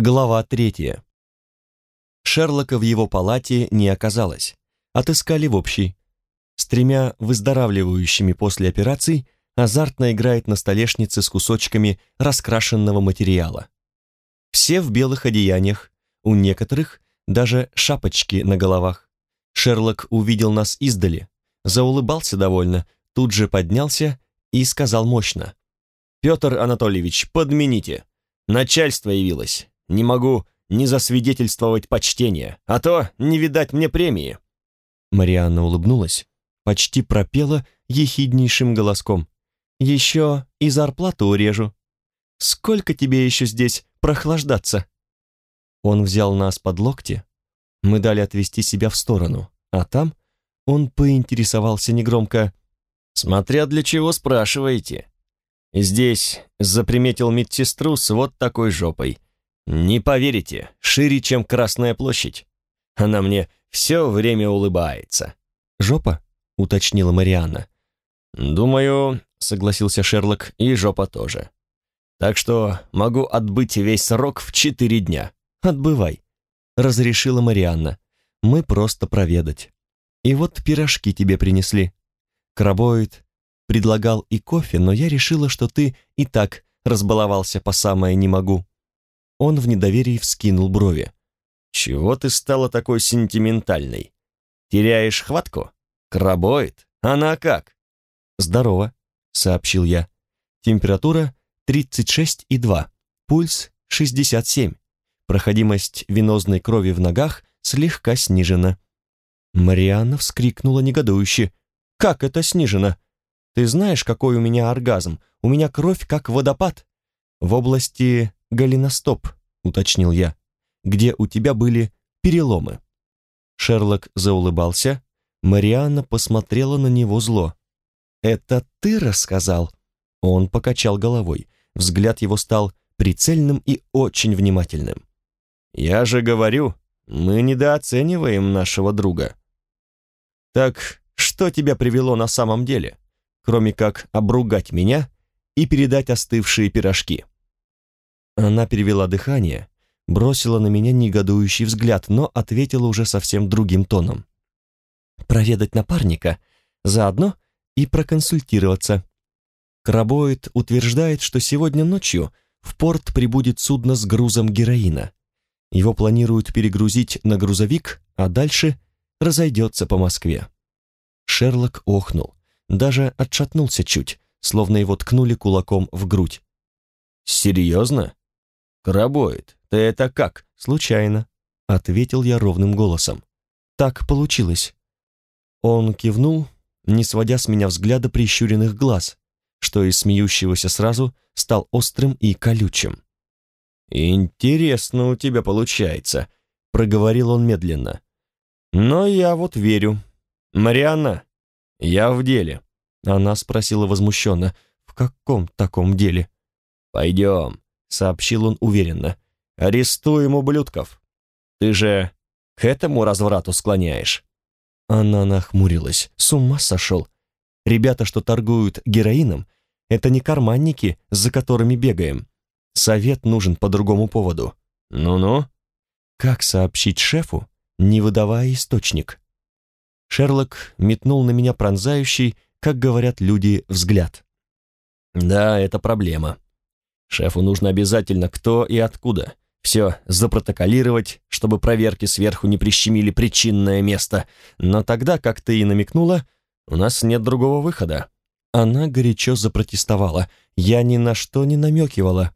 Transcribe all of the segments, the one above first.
Глава третья. Шерлока в его палате не оказалось. Отыскали в общей. С тремя выздоравливающими после операций азартно играет на столешнице с кусочками раскрашенного материала. Все в белых одеяниях, у некоторых даже шапочки на головах. Шерлок увидел нас издали, заулыбался довольно, тут же поднялся и сказал мощно. «Петр Анатольевич, подмените. Начальство явилось. Не могу не засвидетельствовать почтение, а то не видать мне премии». Марианна улыбнулась, почти пропела ехиднейшим голоском. «Еще и зарплату урежу. Сколько тебе еще здесь прохлаждаться?» Он взял нас под локти, мы дали отвести себя в сторону, а там он поинтересовался негромко. «Смотря для чего спрашиваете. Здесь заприметил медсестру с вот такой жопой. Не поверите, шире, чем Красная площадь. Она мне все время улыбается». «Жопа?» — уточнила Марианна. «Думаю», — согласился Шерлок, — «и жопа тоже. Так что могу отбыть весь срок в четыре дня. Отбывай», — разрешила Марианна. «Мы просто проведать. И вот пирожки тебе принесли. Крабоид предлагал и кофе, но я решила, что ты и так разбаловался по самое не могу». Он в недоверии вскинул брови. «Чего ты стала такой сентиментальной? Теряешь хватку? Крабоид? Она как?» «Здорово», — сообщил я. «Температура 36,2, пульс 67, проходимость венозной крови в ногах слегка снижена». Марианна вскрикнула негодующе. «Как это снижено? Ты знаешь, какой у меня оргазм? У меня кровь как водопад. В области голеностоп», — уточнил я, «где у тебя были переломы». Шерлок заулыбался. Марианна посмотрела на него зло. «Это ты рассказал?» Он покачал головой. Взгляд его стал прицельным и очень внимательным. «Я же говорю, мы недооцениваем нашего друга». «Так что тебя привело на самом деле, кроме как обругать меня и передать остывшие пирожки?» Она перевела дыхание, бросила на меня негодующий взгляд, но ответила уже совсем другим тоном. «Проведать напарника, заодно и проконсультироваться. Крабоид утверждает, что сегодня ночью в порт прибудет судно с грузом героина. Его планируют перегрузить на грузовик, а дальше разойдется по Москве». Шерлок охнул, даже отшатнулся чуть, словно его ткнули кулаком в грудь. «Серьезно?» «Крабоид, ты это как?» «Случайно», — ответил я ровным голосом. «Так получилось». Он кивнул, не сводя с меня взгляда прищуренных глаз, что из смеющегося сразу стал острым и колючим. «Интересно у тебя получается», — проговорил он медленно. «Но я вот верю. Марианна, я в деле». Она спросила возмущенно, «В каком таком деле?» «Пойдем», — сообщил он уверенно. «Арестуем ублюдков. Ты же к этому разврату склоняешь». Она нахмурилась. С ума сошел. Ребята, что торгуют героином, это не карманники, за которыми бегаем. Совет нужен по другому поводу. Ну-ну. Как сообщить шефу, не выдавая источник? Шерлок метнул на меня пронзающий, как говорят люди, взгляд. Да, это проблема. Шефу нужно обязательно кто и откуда. Все запротоколировать, чтобы проверки сверху не прищемили причинное место. Но тогда, как ты и намекнула, у нас нет другого выхода. Она горячо запротестовала. Я ни на что не намекивала.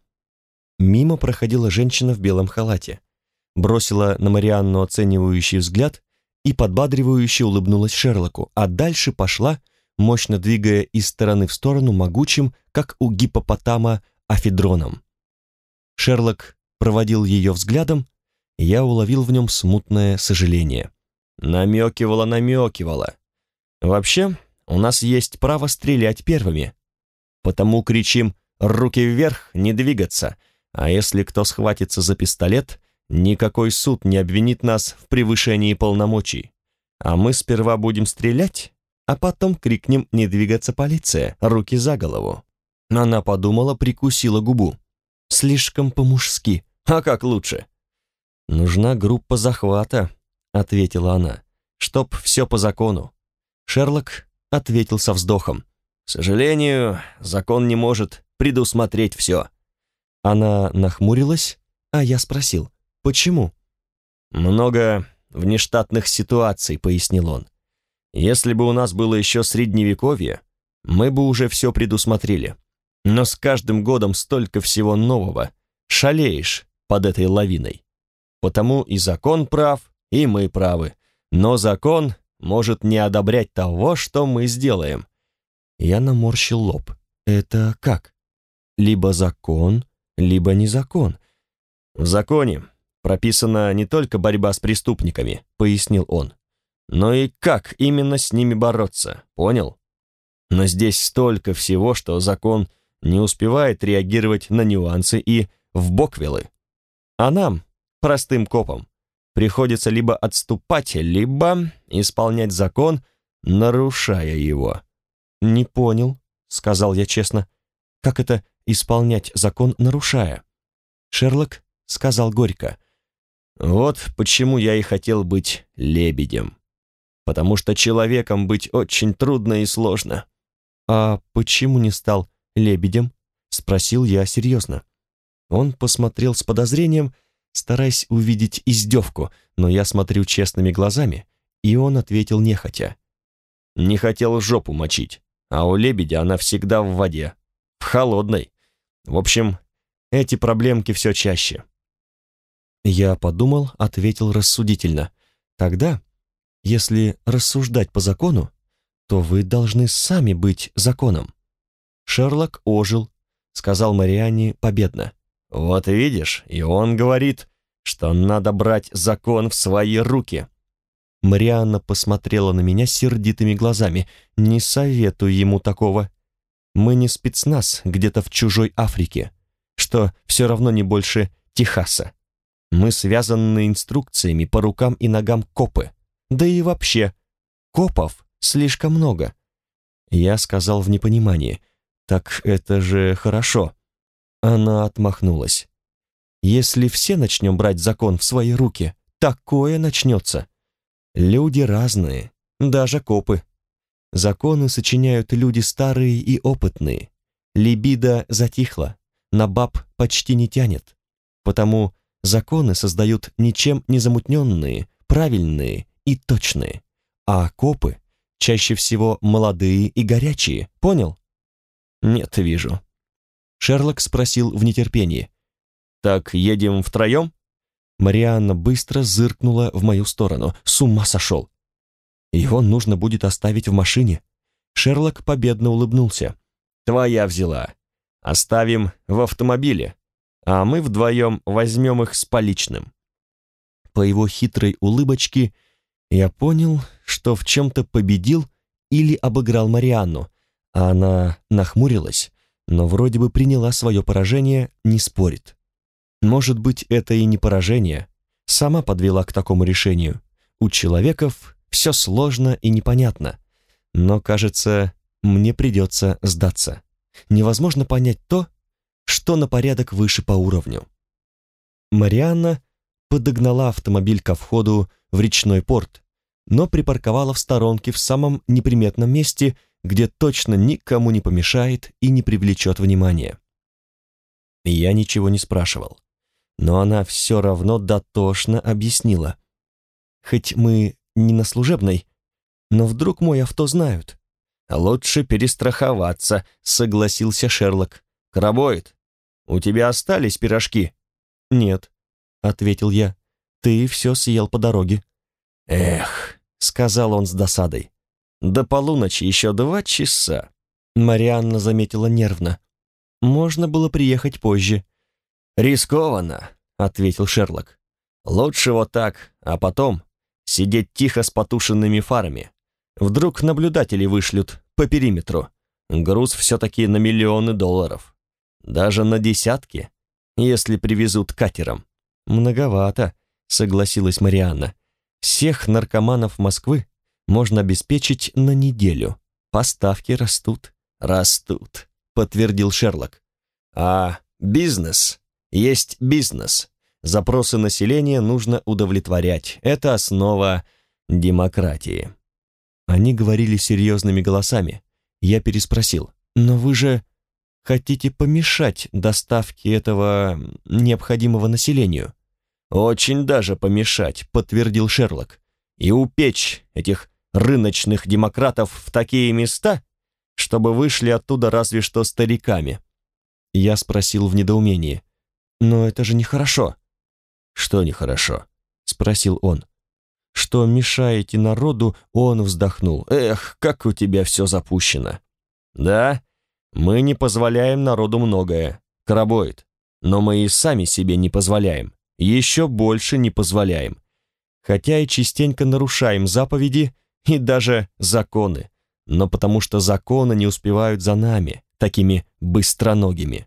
Мимо проходила женщина в белом халате. Бросила на Марианну оценивающий взгляд и подбадривающе улыбнулась Шерлоку, а дальше пошла, мощно двигая из стороны в сторону могучим, как у гипопотама, афедроном. Шерлок проводил ее взглядом, и я уловил в нем смутное сожаление. Намекивала, намекивала. Вообще, у нас есть право стрелять первыми. Потому кричим «руки вверх, не двигаться», а если кто схватится за пистолет, никакой суд не обвинит нас в превышении полномочий. А мы сперва будем стрелять, а потом крикнем «не двигаться, полиция, руки за голову». Она подумала, прикусила губу. Слишком по-мужски, А как лучше? Нужна группа захвата, ответила она, чтоб все по закону. Шерлок ответил со вздохом. К сожалению, закон не может предусмотреть все. Она нахмурилась, а я спросил, почему? Много внештатных ситуаций, пояснил он. Если бы у нас было еще средневековье, мы бы уже все предусмотрели. Но с каждым годом столько всего нового. Шалеешь под этой лавиной. Потому и закон прав, и мы правы. Но закон может не одобрять того, что мы сделаем. Я наморщил лоб. Это как? Либо закон, либо не закон. В законе прописана не только борьба с преступниками, пояснил он, но и как именно с ними бороться, понял? Но здесь столько всего, что закон не успевает реагировать на нюансы и в боквилы. А нам, простым копам, приходится либо отступать, либо исполнять закон, нарушая его. «Не понял», — сказал я честно, — «как это исполнять закон, нарушая?» Шерлок сказал горько, «Вот почему я и хотел быть лебедем. Потому что человеком быть очень трудно и сложно». «А почему не стал лебедем?» — спросил я серьезно. Он посмотрел с подозрением, стараясь увидеть издевку, но я смотрю честными глазами, и он ответил нехотя. «Не хотел жопу мочить, а у лебедя она всегда в воде, в холодной. В общем, эти проблемки все чаще». Я подумал, ответил рассудительно. «Тогда, если рассуждать по закону, то вы должны сами быть законом». Шерлок ожил, сказал Марианне победно. «Вот видишь, и он говорит, что надо брать закон в свои руки». Марианна посмотрела на меня сердитыми глазами. «Не советую ему такого. Мы не спецназ где-то в чужой Африке, что все равно не больше Техаса. Мы связаны инструкциями по рукам и ногам копы. Да и вообще, копов слишком много». Я сказал в непонимании. «Так это же хорошо». Она отмахнулась. «Если все начнем брать закон в свои руки, такое начнется. Люди разные, даже копы. Законы сочиняют люди старые и опытные. Либидо затихла, на баб почти не тянет. Потому законы создают ничем не замутненные, правильные и точные. А копы чаще всего молодые и горячие, понял? Нет, вижу. Шерлок спросил в нетерпении. «Так едем втроем?» Марианна быстро зыркнула в мою сторону. С ума сошел. Его нужно будет оставить в машине. Шерлок победно улыбнулся. «Твоя взяла. Оставим в автомобиле, а мы вдвоем возьмем их с поличным». По его хитрой улыбочке я понял, что в чем-то победил или обыграл Марианну, она нахмурилась, но вроде бы приняла свое поражение, не спорит. Может быть, это и не поражение, сама подвела к такому решению. У человеков все сложно и непонятно, но, кажется, мне придется сдаться. Невозможно понять то, что на порядок выше по уровню. Марианна подогнала автомобиль ко входу в речной порт, но припарковала в сторонке в самом неприметном месте, где точно никому не помешает и не привлечет внимания. Я ничего не спрашивал, но она все равно дотошно объяснила. Хоть мы не на служебной, но вдруг мой авто знают. «Лучше перестраховаться», — согласился Шерлок. «Крабоид, у тебя остались пирожки?» «Нет», — ответил я. «Ты все съел по дороге». «Эх», — сказал он с досадой. До полуночи еще два часа. Марианна заметила нервно. Можно было приехать позже. «Рискованно», — ответил Шерлок. «Лучше вот так, а потом сидеть тихо с потушенными фарами. Вдруг наблюдатели вышлют по периметру. Груз все-таки на миллионы долларов. Даже на десятки, если привезут катером. Многовато, согласилась Марианна. Всех наркоманов Москвы можно обеспечить на неделю. Поставки растут, растут, подтвердил Шерлок. А бизнес есть бизнес. Запросы населения нужно удовлетворять. Это основа демократии. Они говорили серьезными голосами. Я переспросил. «Но вы же хотите помешать доставке этого необходимого населению?» «Очень даже помешать», — подтвердил Шерлок. «И упечь этих рыночных демократов в такие места, чтобы вышли оттуда разве что стариками». Я спросил в недоумении. «Но это же нехорошо». «Что нехорошо?» — спросил он. «Что мешаете народу?» — он вздохнул. «Эх, как у тебя все запущено!» «Да, мы не позволяем народу многое, Карабоид, но мы и сами себе не позволяем, еще больше не позволяем, хотя и частенько нарушаем заповеди и даже законы, но потому что законы не успевают за нами, такими быстроногими.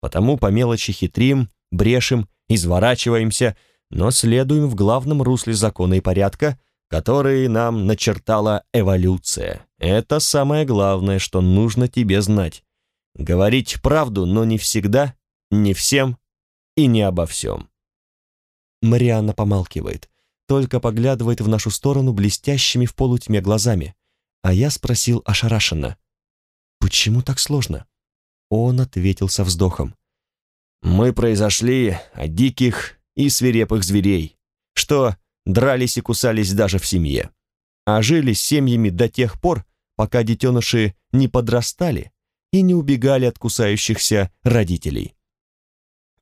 Потому по мелочи хитрим, брешем, изворачиваемся, но следуем в главном русле закона и порядка, которые нам начертала эволюция. Это самое главное, что нужно тебе знать. Говорить правду, но не всегда, не всем и не обо всем. Марианна помалкивает, только поглядывает в нашу сторону блестящими в полутьме глазами. А я спросил ошарашенно. «Почему так сложно?» Он ответил со вздохом. «Мы произошли от диких и свирепых зверей, что дрались и кусались даже в семье, а жили с семьями до тех пор, пока детеныши не подрастали и не убегали от кусающихся родителей».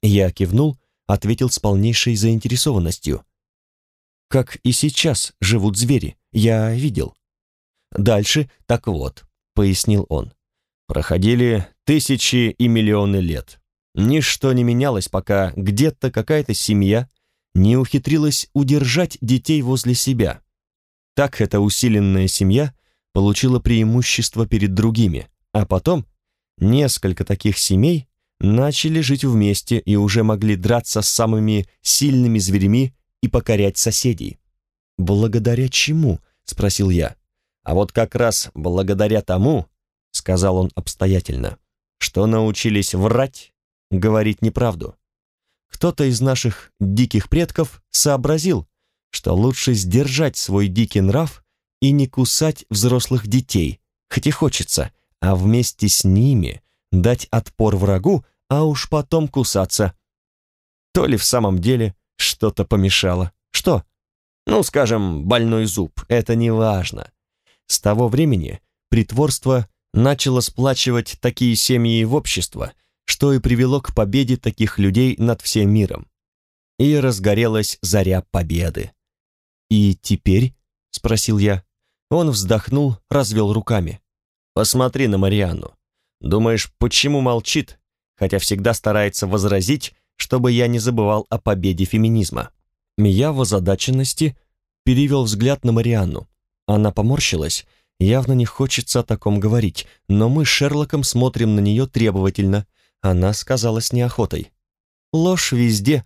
Я кивнул, ответил с полнейшей заинтересованностью. «Как и сейчас живут звери, я видел». Дальше, так вот, пояснил он. Проходили тысячи и миллионы лет. Ничто не менялось, пока где-то какая-то семья не ухитрилась удержать детей возле себя. Так эта усиленная семья получила преимущество перед другими, а потом несколько таких семей начали жить вместе и уже могли драться с самыми сильными зверями и покорять соседей. «Благодаря чему?» — спросил я. А вот как раз благодаря тому, сказал он обстоятельно, что научились врать, говорить неправду. Кто-то из наших диких предков сообразил, что лучше сдержать свой дикий нрав и не кусать взрослых детей, хоть и хочется, а вместе с ними дать отпор врагу, а уж потом кусаться. То ли в самом деле что-то помешало. Что? Ну, скажем, больной зуб, это не важно. С того времени притворство начало сплачивать такие семьи в общество, что и привело к победе таких людей над всем миром. И разгорелась заря победы. «И теперь?» — спросил я. Он вздохнул, развел руками. «Посмотри на Марианну. Думаешь, почему молчит, хотя всегда старается возразить, чтобы я не забывал о победе феминизма?» Я в озадаченности перевел взгляд на Марианну. Она поморщилась, явно не хочется о таком говорить, но мы с Шерлоком смотрим на нее требовательно. Она сказала с неохотой. «Ложь везде.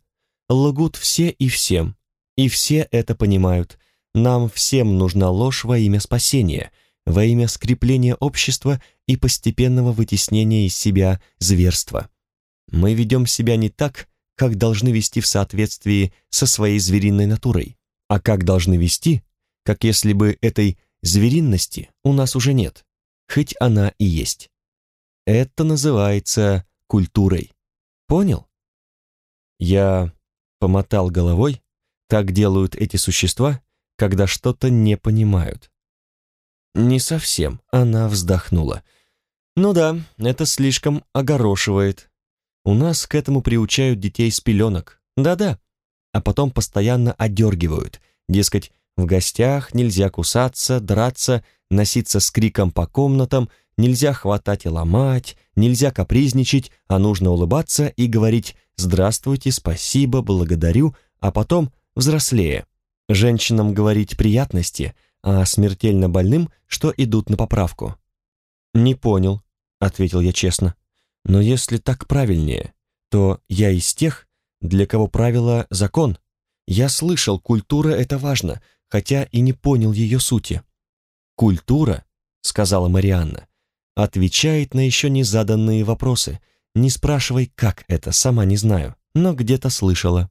Лгут все и всем. И все это понимают. Нам всем нужна ложь во имя спасения, во имя скрепления общества и постепенного вытеснения из себя зверства. Мы ведем себя не так, как должны вести в соответствии со своей звериной натурой, а как должны вести, как если бы этой зверинности у нас уже нет, хоть она и есть. Это называется культурой. Понял? Я помотал головой, так делают эти существа, когда что-то не понимают. Не совсем, она вздохнула. Ну да, это слишком огорошивает. У нас к этому приучают детей с пеленок. Да-да. А потом постоянно одергивают. Дескать, в гостях нельзя кусаться, драться, носиться с криком по комнатам, нельзя хватать и ломать, нельзя капризничать, а нужно улыбаться и говорить «здравствуйте», «спасибо», «благодарю», а потом взрослее. Женщинам говорить приятности, а смертельно больным, что идут на поправку. «Не понял», — ответил я честно. «Но если так правильнее, то я из тех, для кого правило — закон. Я слышал, культура — это важно, хотя и не понял ее сути. «Культура», — сказала Марианна, — «отвечает на еще не заданные вопросы, Не спрашивай, как это, сама не знаю, но где-то слышала.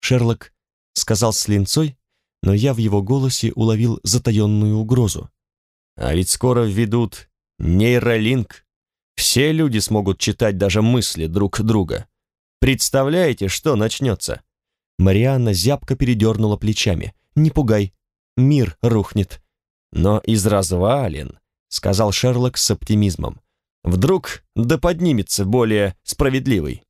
Шерлок сказал с линцой, но я в его голосе уловил затаенную угрозу. А ведь скоро введут нейролинк. Все люди смогут читать даже мысли друг друга. Представляете, что начнется? Марианна зябко передернула плечами. «Не пугай, мир рухнет». «Но из развалин», — сказал Шерлок с оптимизмом. «Вдруг да поднимется более справедливый».